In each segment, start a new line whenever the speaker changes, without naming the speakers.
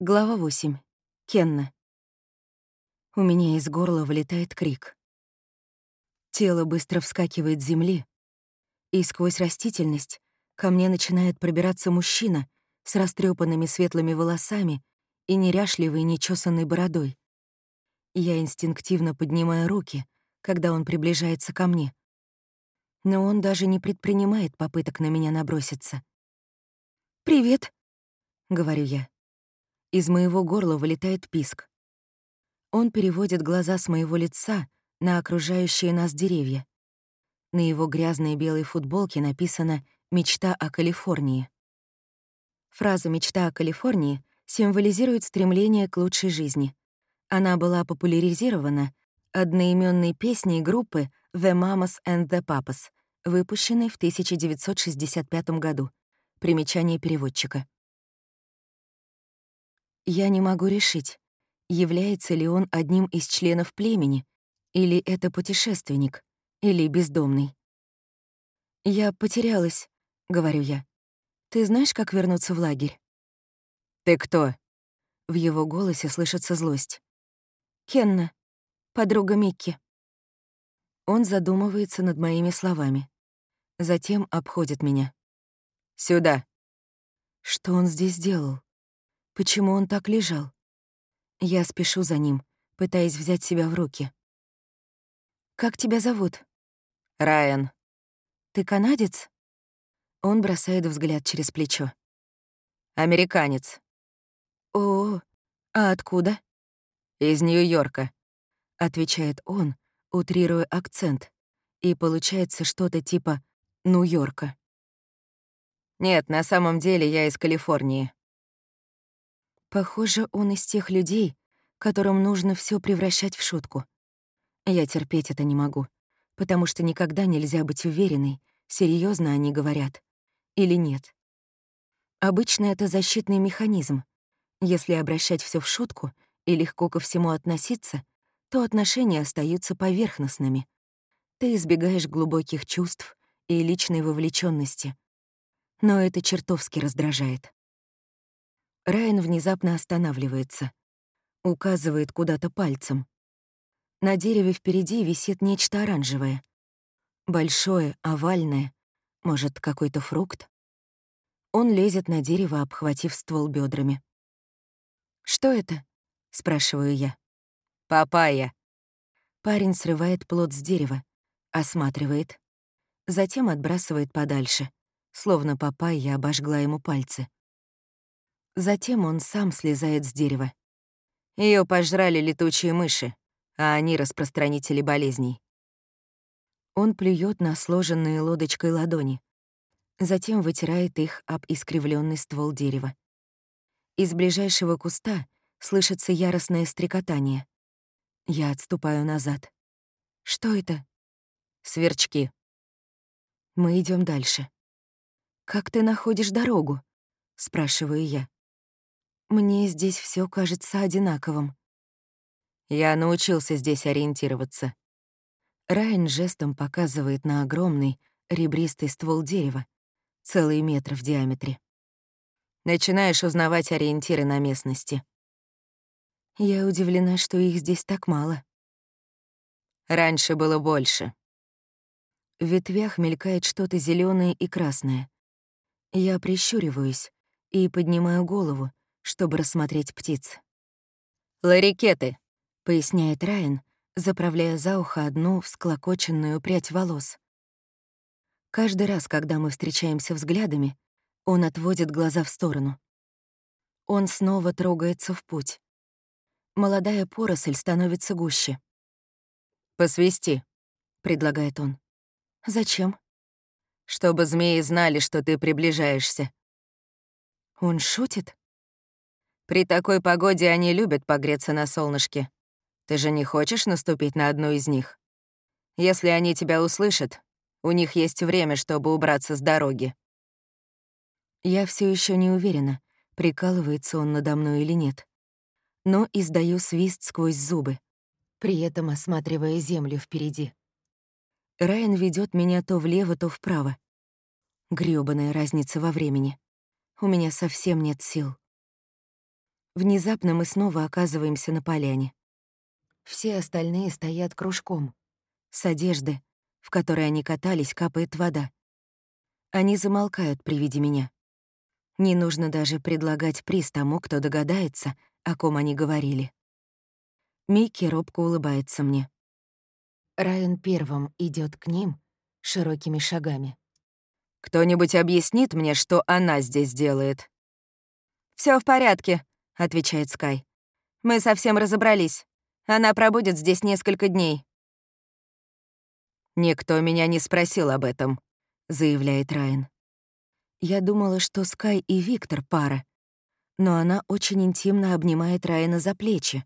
Глава 8. Кенна. У меня из горла вылетает крик. Тело быстро вскакивает с земли, и сквозь растительность ко мне начинает пробираться мужчина с растрепанными светлыми волосами и неряшливой нечесанной бородой. Я инстинктивно поднимаю руки, когда он приближается ко мне. Но он даже не предпринимает попыток на меня наброситься. «Привет», — говорю я. Из моего горла вылетает писк. Он переводит глаза с моего лица на окружающие нас деревья. На его грязной белой футболке написано «Мечта о Калифорнии». Фраза «Мечта о Калифорнии» символизирует стремление к лучшей жизни. Она была популяризирована одноименной песней группы «The Mamas and the Papas», выпущенной в 1965 году. Примечание переводчика. Я не могу решить, является ли он одним из членов племени, или это путешественник, или бездомный. «Я потерялась», — говорю я. «Ты знаешь, как вернуться в лагерь?»
«Ты кто?»
В его голосе слышится злость. «Кенна, подруга Микки». Он задумывается над моими словами. Затем обходит меня.
«Сюда».
Что он здесь делал? Почему он так лежал? Я спешу за ним, пытаясь взять себя в руки. «Как тебя зовут?»
«Райан».
«Ты канадец?» Он бросает взгляд через плечо.
«Американец».
«О, а откуда?»
«Из Нью-Йорка», —
отвечает он, утрируя акцент, и получается что-то типа «Нью-Йорка».
«Нет, на самом деле я из Калифорнии».
Похоже, он из тех людей, которым нужно все превращать в шутку. Я терпеть это не могу, потому что никогда нельзя быть уверенной, серьезно они говорят или нет. Обычно это защитный механизм. Если обращать все в шутку и легко ко всему относиться, то отношения остаются поверхностными. Ты избегаешь глубоких чувств и личной вовлеченности. Но это чертовски раздражает. Райан внезапно останавливается. Указывает куда-то пальцем. На дереве впереди висит нечто оранжевое. Большое, овальное. Может, какой-то фрукт? Он лезет на дерево, обхватив ствол бедрами. «Что это?» — спрашиваю я.
«Папайя».
Парень срывает плод с дерева, осматривает, затем отбрасывает подальше, словно папайя обожгла ему пальцы. Затем он сам слезает с дерева.
Ее пожрали летучие мыши, а они распространители болезней.
Он плюет на сложенные лодочкой ладони, затем вытирает их об искривленный ствол дерева. Из ближайшего куста слышится яростное стрекотание. Я отступаю назад. Что это?
Сверчки.
Мы идем дальше. «Как ты находишь дорогу?» — спрашиваю я. Мне здесь все кажется одинаковым.
Я научился здесь ориентироваться.
Райан жестом показывает на огромный, ребристый ствол дерева, целый метр в диаметре.
Начинаешь узнавать ориентиры на местности.
Я удивлена, что их здесь так мало.
Раньше было больше.
В ветвях мелькает что-то зеленое и красное. Я прищуриваюсь и поднимаю голову, чтобы рассмотреть птиц.
«Ларикеты», —
поясняет Райан, заправляя за ухо одну всклокоченную прядь волос. Каждый раз, когда мы встречаемся взглядами, он отводит глаза в сторону. Он снова трогается в путь. Молодая поросль становится гуще.
«Посвисти», —
предлагает он. «Зачем?»
«Чтобы змеи знали, что ты приближаешься».
Он шутит?
При такой погоде они любят погреться на солнышке. Ты же не хочешь наступить на одну из них? Если они тебя услышат, у них есть время, чтобы убраться с дороги.
Я все еще не уверена, прикалывается он надо мной или нет. Но издаю свист сквозь зубы, при этом осматривая землю впереди. Райан ведет меня то влево, то вправо. Грёбаная разница во времени. У меня совсем нет сил. Внезапно мы снова оказываемся на поляне. Все остальные стоят кружком. С одежды, в которой они катались, капает вода. Они замолкают при виде меня. Не нужно даже предлагать приз тому, кто догадается, о ком они говорили. Микки робко улыбается мне. Райан первым идет к ним широкими шагами.
«Кто-нибудь объяснит мне, что она здесь делает?» Все в порядке», — отвечает Скай. «Мы совсем разобрались. Она пробудет здесь несколько дней». «Никто меня не спросил об этом», — заявляет Райан.
Я думала, что Скай и Виктор — пара, но она очень интимно обнимает Райана за плечи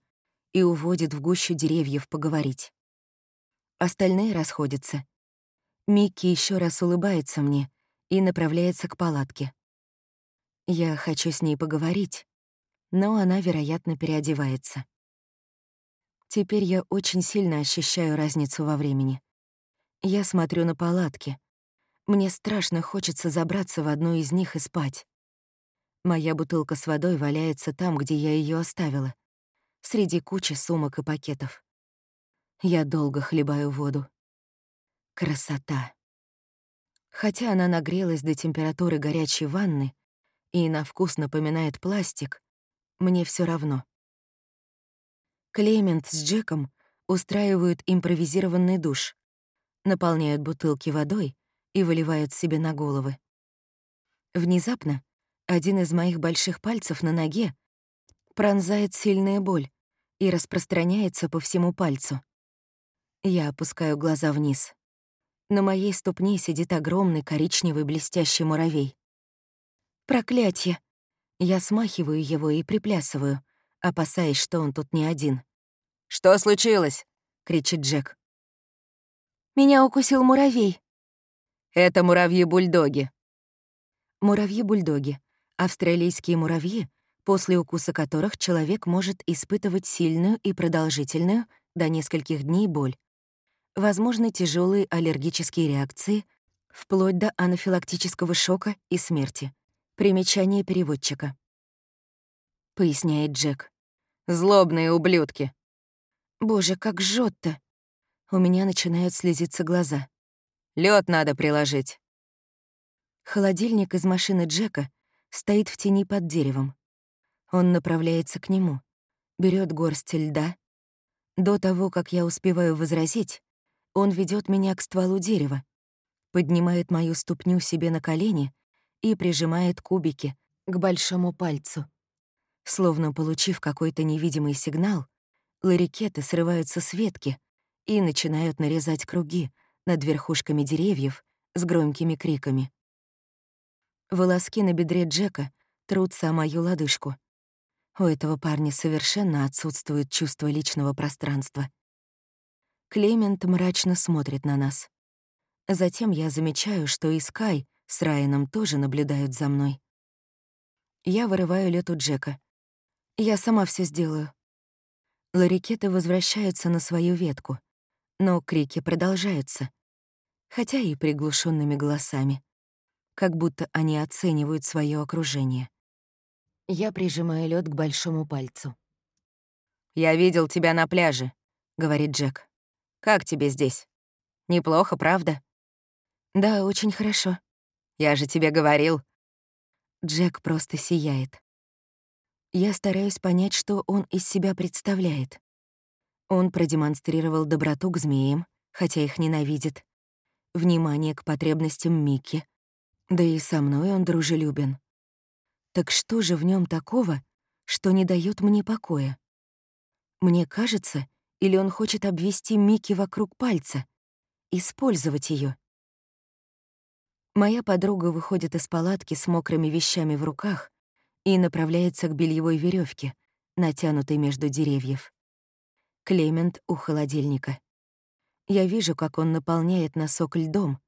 и уводит в гущу деревьев поговорить. Остальные расходятся. Микки еще раз улыбается мне и направляется к палатке. Я хочу с ней поговорить, но она, вероятно, переодевается. Теперь я очень сильно ощущаю разницу во времени. Я смотрю на палатки. Мне страшно хочется забраться в одну из них и спать. Моя бутылка с водой валяется там, где я ее оставила, среди кучи сумок и пакетов. Я долго хлебаю воду. Красота. Хотя она нагрелась до температуры горячей ванны и на вкус напоминает пластик, мне все равно. Клемент с Джеком устраивают импровизированный душ, наполняют бутылки водой и выливают себе на головы. Внезапно один из моих больших пальцев на ноге пронзает сильная боль и распространяется по всему пальцу. Я опускаю глаза вниз. На моей ступне сидит огромный коричневый блестящий муравей. Проклятье! Я смахиваю его и приплясываю, опасаясь, что он тут не один.
«Что случилось?» — кричит Джек.
«Меня укусил муравей».
«Это муравьи-бульдоги».
Муравьи-бульдоги — австралийские муравьи, после укуса которых человек может испытывать сильную и продолжительную до нескольких дней боль. Возможны тяжелые аллергические реакции, вплоть до анафилактического шока и смерти. Примечание переводчика. Поясняет Джек.
«Злобные ублюдки».
Боже, как жжет-то! У меня начинают слезиться глаза.
Лед надо приложить.
Холодильник из машины Джека стоит в тени под деревом. Он направляется к нему, берет горсть льда. До того, как я успеваю возразить, он ведет меня к стволу дерева, поднимает мою ступню себе на колени и прижимает кубики к большому пальцу. Словно получив какой-то невидимый сигнал, ларикеты срываются с ветки и начинают нарезать круги над верхушками деревьев с громкими криками. Волоски на бедре Джека трутся о мою лодыжку. У этого парня совершенно отсутствует чувство личного пространства. Клемент мрачно смотрит на нас. Затем я замечаю, что и Скай с Райаном тоже наблюдают за мной. Я вырываю лед у Джека. Я сама все сделаю. Ларикеты возвращаются на свою ветку, но крики продолжаются, хотя и приглушенными голосами, как будто они оценивают свое окружение. Я прижимаю лед к большому пальцу.
«Я видел тебя на пляже», — говорит Джек. «Как тебе здесь? Неплохо, правда?»
«Да, очень хорошо»,
я же тебе говорил».
Джек просто сияет. Я стараюсь понять, что он из себя представляет. Он продемонстрировал доброту к змеям, хотя их ненавидит, внимание к потребностям Микки, да и со мной он дружелюбен. Так что же в нем такого, что не дает мне покоя? Мне кажется, или он хочет обвести Микки вокруг пальца, использовать ее? Моя подруга выходит из палатки с мокрыми вещами в руках и направляется к бельевой веревке, натянутой между деревьев. Клемент у холодильника. Я вижу, как он наполняет носок льдом,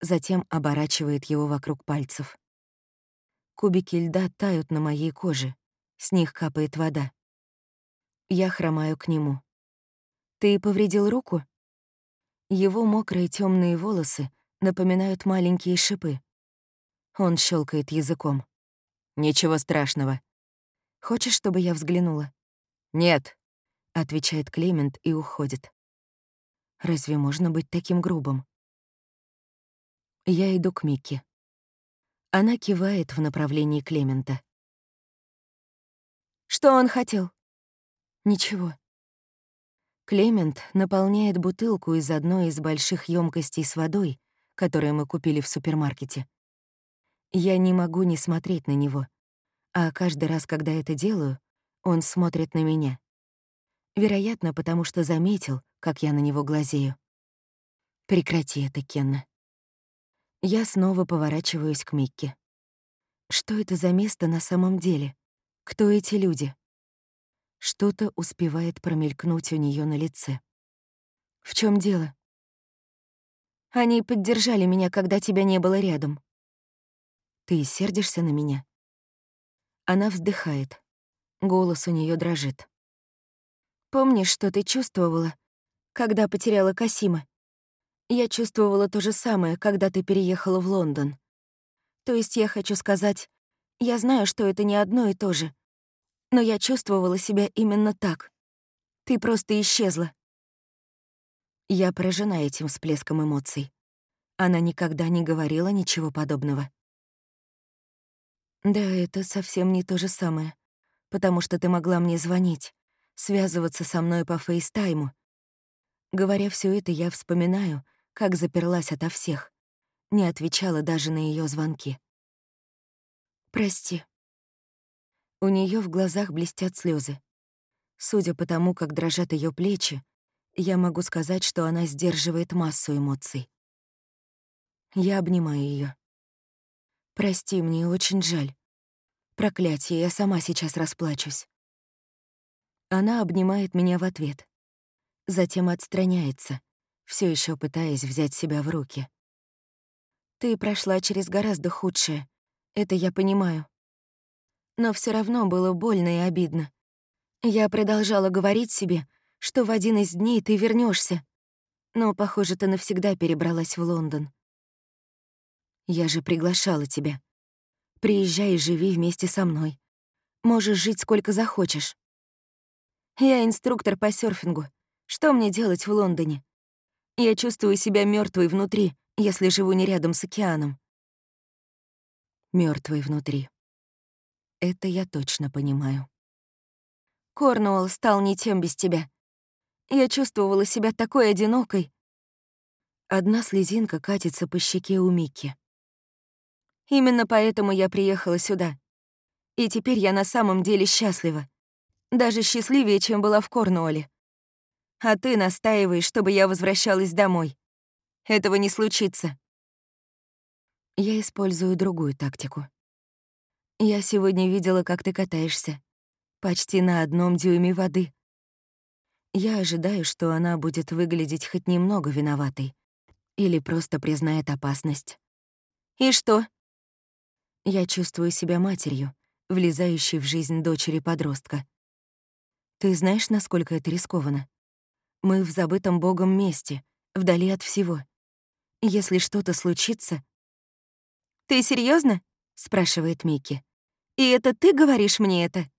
затем оборачивает его вокруг пальцев. Кубики льда тают на моей коже, с них капает вода. Я хромаю к нему. «Ты повредил руку?» Его мокрые темные волосы напоминают маленькие шипы. Он щелкает языком.
Ничего страшного.
Хочешь, чтобы я взглянула?
Нет,
отвечает Клемент и уходит. Разве можно быть таким грубым? Я иду к Микки. Она кивает в направлении Клемента. Что он хотел? Ничего. Клемент наполняет бутылку из одной из больших емкостей с водой, которые мы купили в супермаркете. Я не могу не смотреть на него, а каждый раз, когда это делаю, он смотрит на меня. Вероятно, потому что заметил, как я на него глазею. Прекрати это, Кенна. Я снова поворачиваюсь к Микке. Что это за место на самом деле? Кто эти люди? Что-то успевает промелькнуть у нее на лице. В чем дело? Они поддержали меня, когда тебя не было рядом. Ты сердишься на меня? Она вздыхает. Голос у нее дрожит. Помнишь, что ты чувствовала, когда потеряла Касима? Я чувствовала то же самое, когда ты переехала в Лондон. То есть я хочу сказать, я знаю, что это не одно и то же. Но я чувствовала себя именно так. Ты просто исчезла. Я поражена этим всплеском эмоций. Она никогда не говорила ничего подобного. Да, это совсем не то же самое, потому что ты могла мне звонить, связываться со мной по фейстайму. Говоря все это, я вспоминаю, как заперлась ото всех, не отвечала даже на ее звонки. «Прости». У нее в глазах блестят слезы. Судя по тому, как дрожат ее плечи, я могу сказать, что она сдерживает массу эмоций. Я обнимаю ее. «Прости, мне очень жаль. Проклятие, я сама сейчас расплачусь». Она обнимает меня в ответ. Затем отстраняется, все еще пытаясь взять себя в руки. Ты прошла через гораздо худшее, это я понимаю. Но все равно было больно и обидно. Я продолжала говорить себе, что в один из дней ты вернешься, но, похоже, ты навсегда перебралась в Лондон. Я же приглашала тебя. Приезжай и живи вместе со мной. Можешь жить сколько захочешь. Я инструктор по серфингу. Что мне делать в Лондоне? Я чувствую себя мертвой внутри, если живу не рядом с океаном. Мертвой внутри. Это я точно понимаю. Корнуолл стал не тем без тебя. Я чувствовала себя такой одинокой. Одна слезинка катится по щеке у Микки. Именно поэтому я приехала сюда. И теперь я на самом деле счастлива. Даже счастливее, чем была в Корнуолле а ты настаиваешь, чтобы я возвращалась домой. Этого не случится. Я использую другую тактику. Я сегодня видела, как ты катаешься. Почти на одном дюйме воды. Я ожидаю, что она будет выглядеть хоть немного виноватой. Или просто признает опасность. И что? Я чувствую себя матерью, влезающей в жизнь дочери-подростка. Ты знаешь, насколько это рискованно? Мы в забытом Богом месте, вдали от всего. Если что-то случится... «Ты серьезно? спрашивает Микки. «И это ты говоришь мне это?»